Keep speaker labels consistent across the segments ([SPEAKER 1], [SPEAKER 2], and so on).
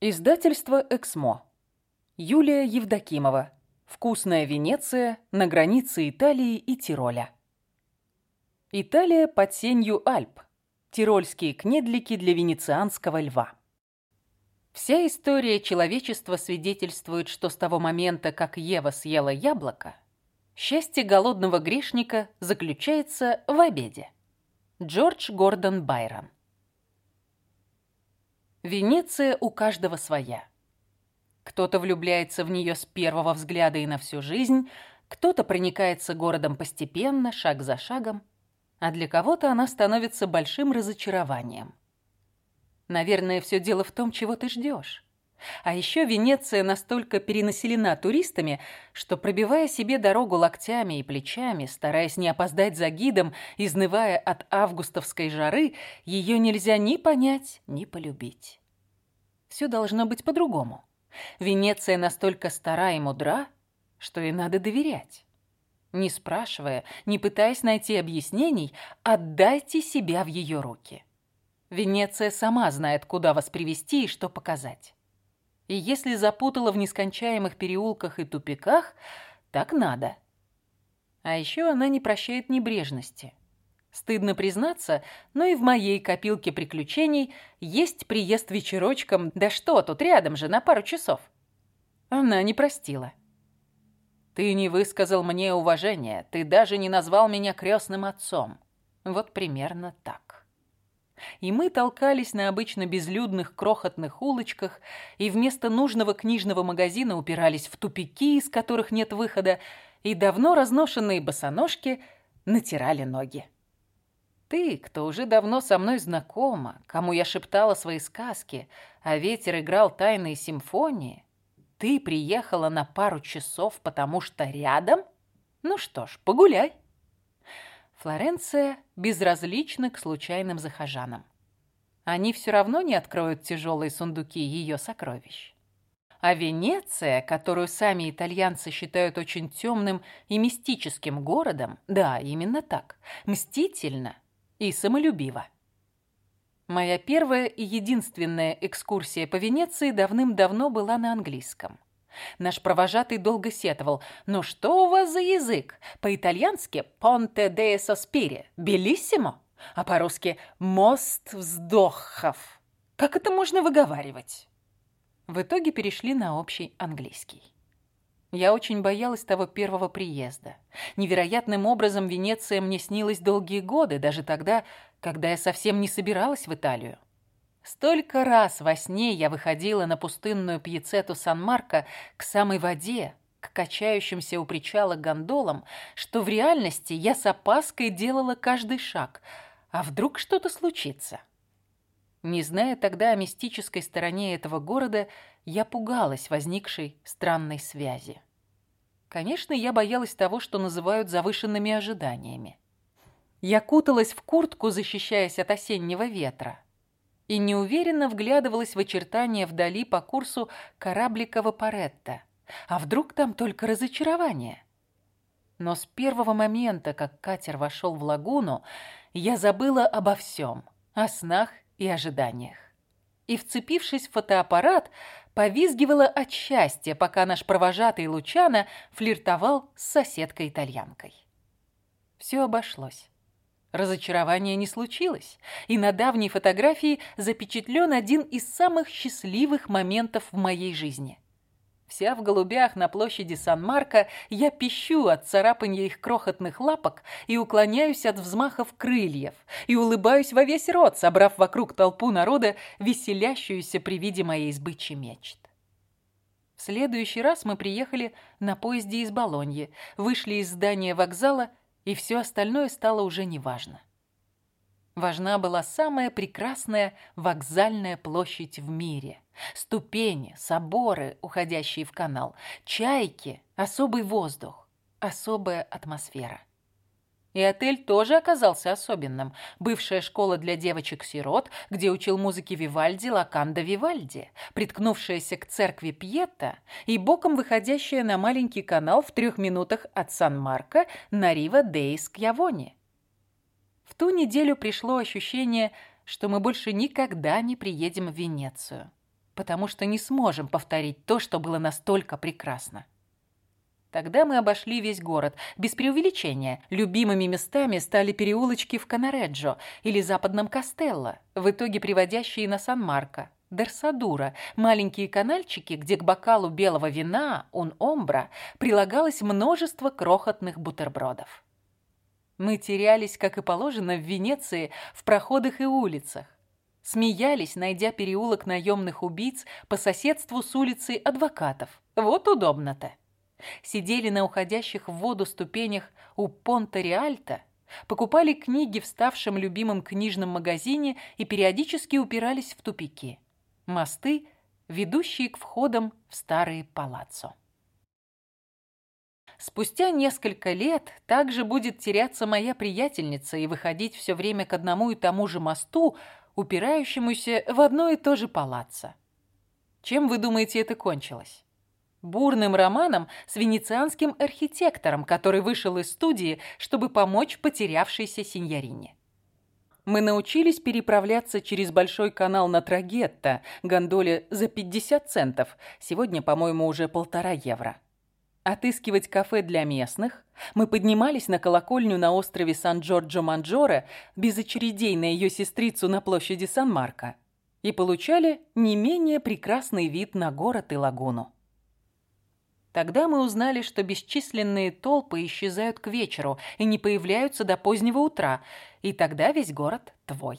[SPEAKER 1] Издательство «Эксмо». Юлия Евдокимова. Вкусная Венеция на границе Италии и Тироля. Италия под сенью Альп. Тирольские кнедлики для венецианского льва. Вся история человечества свидетельствует, что с того момента, как Ева съела яблоко, счастье голодного грешника заключается в обеде. Джордж Гордон Байрон. Венеция у каждого своя. Кто-то влюбляется в нее с первого взгляда и на всю жизнь, кто-то проникается городом постепенно, шаг за шагом, а для кого-то она становится большим разочарованием. Наверное, все дело в том, чего ты ждешь. А еще Венеция настолько перенаселена туристами, что, пробивая себе дорогу локтями и плечами, стараясь не опоздать за гидом, изнывая от августовской жары, ее нельзя ни понять, ни полюбить. Все должно быть по-другому. Венеция настолько стара и мудра, что ей надо доверять. Не спрашивая, не пытаясь найти объяснений, отдайте себя в ее руки. Венеция сама знает, куда вас привести и что показать. И если запутала в нескончаемых переулках и тупиках, так надо. А еще она не прощает небрежности. Стыдно признаться, но и в моей копилке приключений есть приезд вечерочком, да что тут рядом же, на пару часов. Она не простила. Ты не высказал мне уважения, ты даже не назвал меня крестным отцом. Вот примерно так и мы толкались на обычно безлюдных крохотных улочках и вместо нужного книжного магазина упирались в тупики, из которых нет выхода, и давно разношенные босоножки натирали ноги. Ты, кто уже давно со мной знакома, кому я шептала свои сказки, а ветер играл тайные симфонии, ты приехала на пару часов, потому что рядом? Ну что ж, погуляй. Флоренция безразлична к случайным захожанам. Они все равно не откроют тяжелые сундуки ее сокровищ. А Венеция, которую сами итальянцы считают очень темным и мистическим городом, да, именно так, мстительно и самолюбиво. Моя первая и единственная экскурсия по Венеции давным-давно была на английском. Наш провожатый долго сетовал. «Ну что у вас за язык? По-итальянски «понте де соспире» – «белиссимо», а по-русски «мост вздохов». Как это можно выговаривать? В итоге перешли на общий английский. Я очень боялась того первого приезда. Невероятным образом Венеция мне снилась долгие годы, даже тогда, когда я совсем не собиралась в Италию. Столько раз во сне я выходила на пустынную пьецету Сан-Марко к самой воде, к качающимся у причала гондолам, что в реальности я с опаской делала каждый шаг. А вдруг что-то случится? Не зная тогда о мистической стороне этого города, я пугалась возникшей странной связи. Конечно, я боялась того, что называют завышенными ожиданиями. Я куталась в куртку, защищаясь от осеннего ветра и неуверенно вглядывалась в очертания вдали по курсу кораблика Вапоретто. А вдруг там только разочарование? Но с первого момента, как катер вошел в лагуну, я забыла обо всем, о снах и ожиданиях. И, вцепившись в фотоаппарат, повизгивала от счастья, пока наш провожатый Лучано флиртовал с соседкой-итальянкой. Все обошлось. Разочарования не случилось, и на давней фотографии запечатлен один из самых счастливых моментов в моей жизни. Вся в голубях на площади Сан-Марко, я пищу от царапанья их крохотных лапок и уклоняюсь от взмахов крыльев, и улыбаюсь во весь рот, собрав вокруг толпу народа, веселящуюся при виде моей сбычи мечт. В следующий раз мы приехали на поезде из Болоньи, вышли из здания вокзала и все остальное стало уже неважно. Важна была самая прекрасная вокзальная площадь в мире. Ступени, соборы, уходящие в канал, чайки, особый воздух, особая атмосфера. И отель тоже оказался особенным. Бывшая школа для девочек-сирот, где учил музыке Вивальди Лаканда Вивальди, приткнувшаяся к церкви Пьетта и боком выходящая на маленький канал в трех минутах от Сан-Марко на Рива Дейс Кьявони. В ту неделю пришло ощущение, что мы больше никогда не приедем в Венецию. потому что не сможем повторить то, что было настолько прекрасно. Тогда мы обошли весь город. Без преувеличения. Любимыми местами стали переулочки в Канареджо или западном Кастелло, в итоге приводящие на Сан-Марко. Дерсадура, маленькие канальчики, где к бокалу белого вина, он омбра, прилагалось множество крохотных бутербродов. Мы терялись, как и положено, в Венеции, в проходах и улицах. Смеялись, найдя переулок наемных убийц по соседству с улицей адвокатов. Вот удобно-то сидели на уходящих в воду ступенях у Понта-Риальто, покупали книги в ставшем любимом книжном магазине и периодически упирались в тупики. Мосты, ведущие к входам в старые палаццо. Спустя несколько лет также будет теряться моя приятельница и выходить все время к одному и тому же мосту, упирающемуся в одно и то же палаццо. Чем вы думаете, это кончилось? Бурным романом с венецианским архитектором, который вышел из студии, чтобы помочь потерявшейся сеньорине. Мы научились переправляться через большой канал на Трагетто, гондоле за 50 центов, сегодня, по-моему, уже полтора евро. Отыскивать кафе для местных. Мы поднимались на колокольню на острове Сан-Джорджо-Манджоре без очередей на ее сестрицу на площади Сан-Марко и получали не менее прекрасный вид на город и лагуну. Тогда мы узнали, что бесчисленные толпы исчезают к вечеру и не появляются до позднего утра, и тогда весь город твой.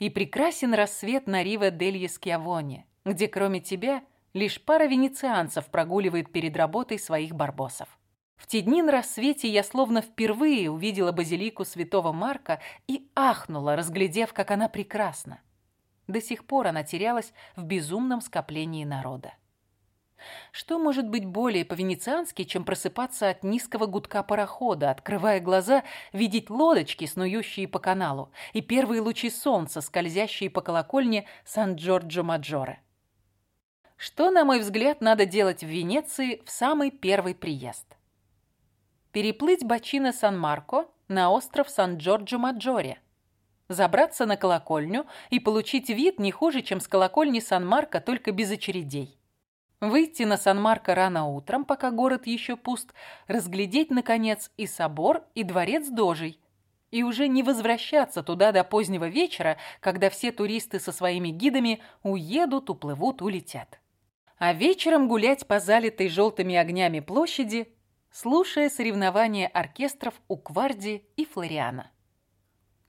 [SPEAKER 1] И прекрасен рассвет на Риве дель Скиавоне, где кроме тебя лишь пара венецианцев прогуливает перед работой своих барбосов. В те дни на рассвете я словно впервые увидела базилику святого Марка и ахнула, разглядев, как она прекрасна. До сих пор она терялась в безумном скоплении народа. Что может быть более по-венециански, чем просыпаться от низкого гудка парохода, открывая глаза, видеть лодочки, снующие по каналу, и первые лучи солнца, скользящие по колокольне Сан-Джорджо-Маджоре? Что, на мой взгляд, надо делать в Венеции в самый первый приезд? Переплыть бочина Сан-Марко на остров Сан-Джорджо-Маджоре, забраться на колокольню и получить вид не хуже, чем с колокольни Сан-Марко, только без очередей Выйти на Сан-Марко рано утром, пока город еще пуст, разглядеть, наконец, и собор, и дворец Дожей, и уже не возвращаться туда до позднего вечера, когда все туристы со своими гидами уедут, уплывут, улетят. А вечером гулять по залитой желтыми огнями площади, слушая соревнования оркестров у Кварди и Флориана.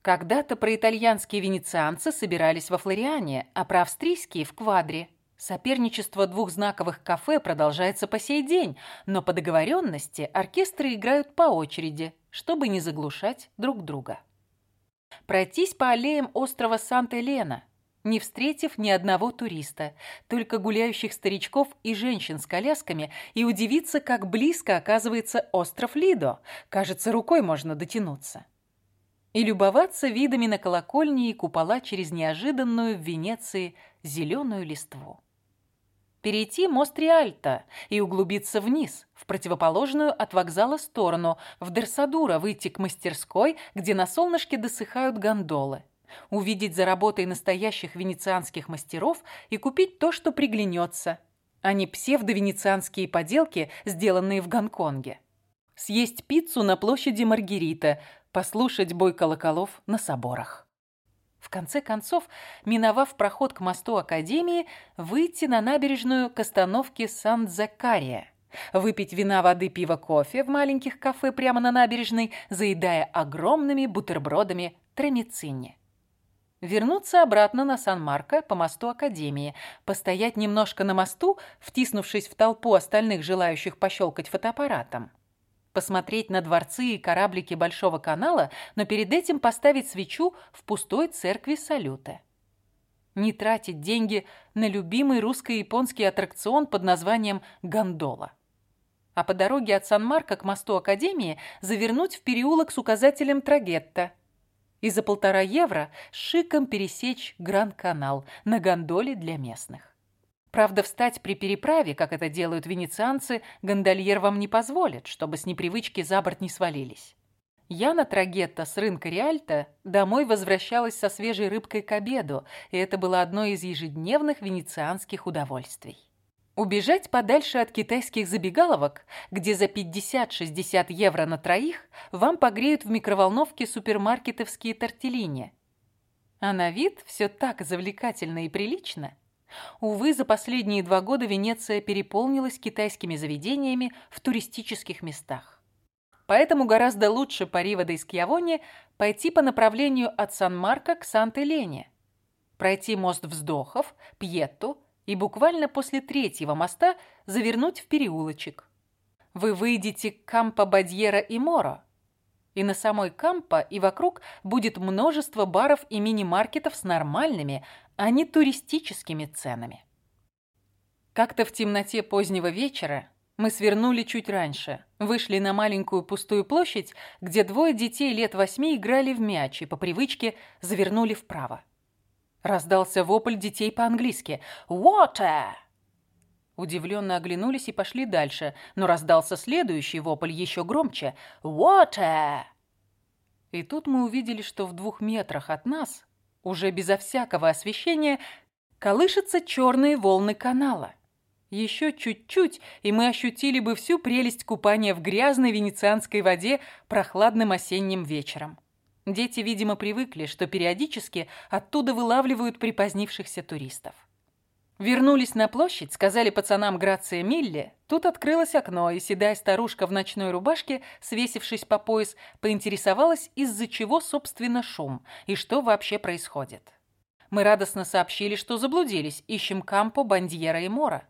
[SPEAKER 1] Когда-то проитальянские венецианцы собирались во Флориане, а проавстрийские – в Квадре – Соперничество двух знаковых кафе продолжается по сей день, но по договоренности оркестры играют по очереди, чтобы не заглушать друг друга. Пройтись по аллеям острова Санта-Елена, не встретив ни одного туриста, только гуляющих старичков и женщин с колясками, и удивиться, как близко оказывается остров Лидо. Кажется, рукой можно дотянуться. И любоваться видами на колокольни и купола через неожиданную в Венеции зеленую листву перейти мост Риальто и углубиться вниз, в противоположную от вокзала сторону, в Дерсадура выйти к мастерской, где на солнышке досыхают гондолы, увидеть за работой настоящих венецианских мастеров и купить то, что приглянется, а не псевдовенецианские поделки, сделанные в Гонконге. Съесть пиццу на площади Маргарита, послушать бой колоколов на соборах. В конце концов, миновав проход к мосту Академии, выйти на набережную к остановке Сан-Закария, выпить вина, воды, пива, кофе в маленьких кафе прямо на набережной, заедая огромными бутербродами трамицини. Вернуться обратно на Сан-Марко по мосту Академии, постоять немножко на мосту, втиснувшись в толпу остальных желающих пощелкать фотоаппаратом посмотреть на дворцы и кораблики Большого канала, но перед этим поставить свечу в пустой церкви Салюта. Не тратить деньги на любимый русско-японский аттракцион под названием «Гондола». А по дороге от Сан-Марко к мосту Академии завернуть в переулок с указателем Трагетта и за полтора евро шиком пересечь Гранд-канал на гондоле для местных. Правда, встать при переправе, как это делают венецианцы, гондольер вам не позволит, чтобы с непривычки за борт не свалились. Яна Трагетта с рынка Риальто домой возвращалась со свежей рыбкой к обеду, и это было одно из ежедневных венецианских удовольствий. Убежать подальше от китайских забегаловок, где за 50-60 евро на троих вам погреют в микроволновке супермаркетовские тортеллини. А на вид все так завлекательно и прилично. Увы, за последние два года Венеция переполнилась китайскими заведениями в туристических местах. Поэтому гораздо лучше по Риво де Скьявоне пойти по направлению от Сан-Марко к Сант-Элене, пройти мост вздохов, Пьетту, и буквально после третьего моста завернуть в переулочек. Вы выйдете к Кампо Бадьера и Моро, и на самой Кампо и вокруг будет множество баров и мини-маркетов с нормальными, а не туристическими ценами. Как-то в темноте позднего вечера мы свернули чуть раньше, вышли на маленькую пустую площадь, где двое детей лет восьми играли в мяч и по привычке завернули вправо. Раздался вопль детей по-английски «Water!». Удивленно оглянулись и пошли дальше, но раздался следующий вопль еще громче «Water!». И тут мы увидели, что в двух метрах от нас, уже безо всякого освещения, колышутся черные волны канала. Еще чуть-чуть, и мы ощутили бы всю прелесть купания в грязной венецианской воде прохладным осенним вечером. Дети, видимо, привыкли, что периодически оттуда вылавливают припозднившихся туристов. Вернулись на площадь, сказали пацанам Грация Милле. Тут открылось окно, и седая старушка в ночной рубашке, свесившись по пояс, поинтересовалась, из-за чего, собственно, шум и что вообще происходит. Мы радостно сообщили, что заблудились, ищем Кампо, Бандьера и Мора.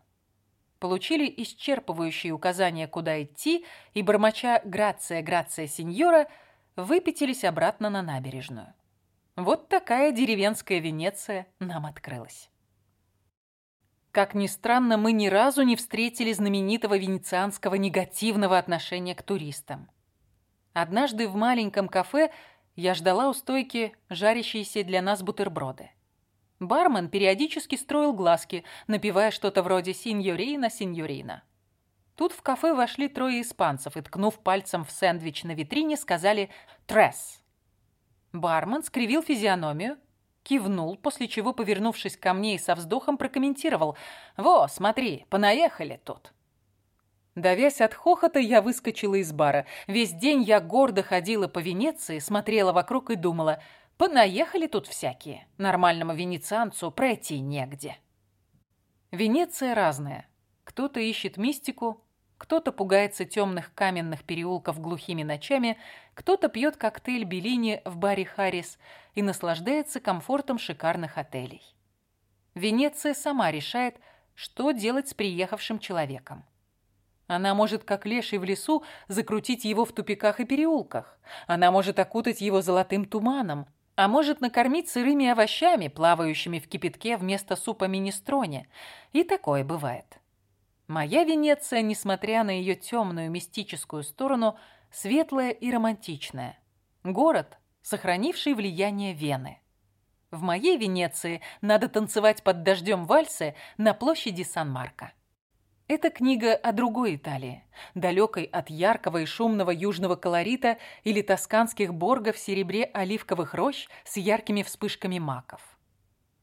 [SPEAKER 1] Получили исчерпывающие указания, куда идти, и, бормоча «Грация, Грация, сеньора», выпятились обратно на набережную. Вот такая деревенская Венеция нам открылась. Как ни странно, мы ни разу не встретили знаменитого венецианского негативного отношения к туристам. Однажды в маленьком кафе я ждала у стойки жарящиеся для нас бутерброды. Бармен периодически строил глазки, напевая что-то вроде «синьорина, синьорина». Тут в кафе вошли трое испанцев и, ткнув пальцем в сэндвич на витрине, сказали «Тресс». Бармен скривил физиономию, кивнул, после чего, повернувшись ко мне и со вздохом, прокомментировал «Во, смотри, понаехали тут». Давясь от хохота, я выскочила из бара. Весь день я гордо ходила по Венеции, смотрела вокруг и думала «Понаехали тут всякие, нормальному венецианцу пройти негде». Венеция разная. Кто-то ищет мистику, кто-то пугается темных каменных переулков глухими ночами, кто-то пьет коктейль Беллини в баре «Харрис» и наслаждается комфортом шикарных отелей. Венеция сама решает, что делать с приехавшим человеком. Она может, как леший в лесу, закрутить его в тупиках и переулках. Она может окутать его золотым туманом, а может накормить сырыми овощами, плавающими в кипятке вместо супа министроне. И такое бывает. Моя Венеция, несмотря на ее темную мистическую сторону, светлая и романтичная. Город, сохранивший влияние Вены. В моей Венеции надо танцевать под дождем вальсы на площади Сан-Марко. Это книга о другой Италии, далекой от яркого и шумного южного колорита или тосканских боргов в серебре оливковых рощ с яркими вспышками маков.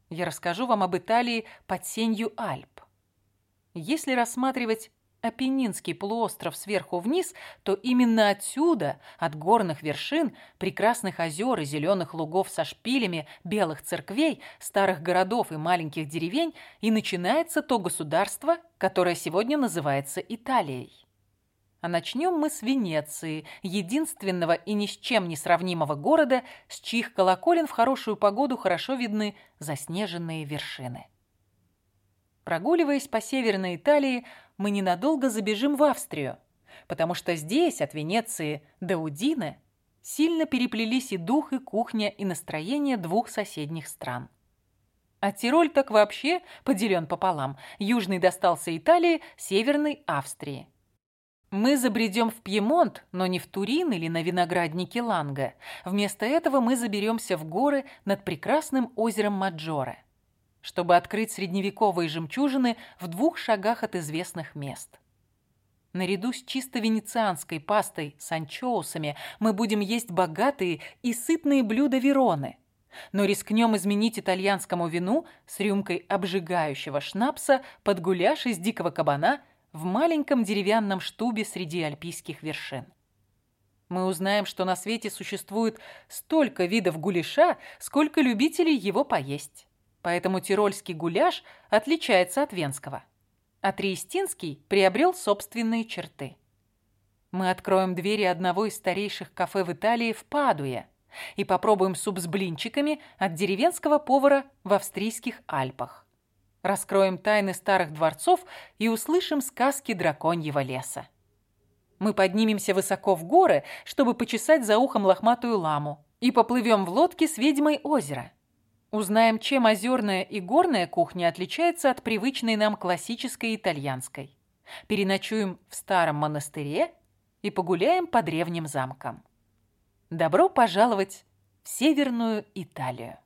[SPEAKER 1] Я расскажу вам об Италии под сенью Альп. Если рассматривать Апеннинский полуостров сверху вниз, то именно отсюда, от горных вершин, прекрасных озер и зеленых лугов со шпилями, белых церквей, старых городов и маленьких деревень, и начинается то государство, которое сегодня называется Италией. А начнем мы с Венеции, единственного и ни с чем не сравнимого города, с чьих колоколен в хорошую погоду хорошо видны заснеженные вершины. Прогуливаясь по Северной Италии, мы ненадолго забежим в Австрию, потому что здесь, от Венеции до Удины, сильно переплелись и дух, и кухня, и настроение двух соседних стран. А Тироль так вообще поделен пополам. Южный достался Италии, северный – Австрии. Мы забредем в Пьемонт, но не в Турин или на винограднике Ланга. Вместо этого мы заберемся в горы над прекрасным озером Маджоре чтобы открыть средневековые жемчужины в двух шагах от известных мест. Наряду с чисто венецианской пастой с анчоусами мы будем есть богатые и сытные блюда Вероны. Но рискнем изменить итальянскому вину с рюмкой обжигающего шнапса под гуляш из дикого кабана в маленьком деревянном штубе среди альпийских вершин. Мы узнаем, что на свете существует столько видов гуляша, сколько любителей его поесть. Поэтому тирольский гуляш отличается от венского а Триестинский приобрел собственные черты. Мы откроем двери одного из старейших кафе в Италии в Падуе и попробуем суп с блинчиками от деревенского повара в австрийских Альпах. Раскроем тайны старых дворцов и услышим сказки драконьего леса. Мы поднимемся высоко в горы, чтобы почесать за ухом лохматую ламу, и поплывем в лодке с ведьмой озера – Узнаем, чем озерная и горная кухня отличается от привычной нам классической итальянской. Переночуем в старом монастыре и погуляем по древним замкам. Добро пожаловать в Северную Италию!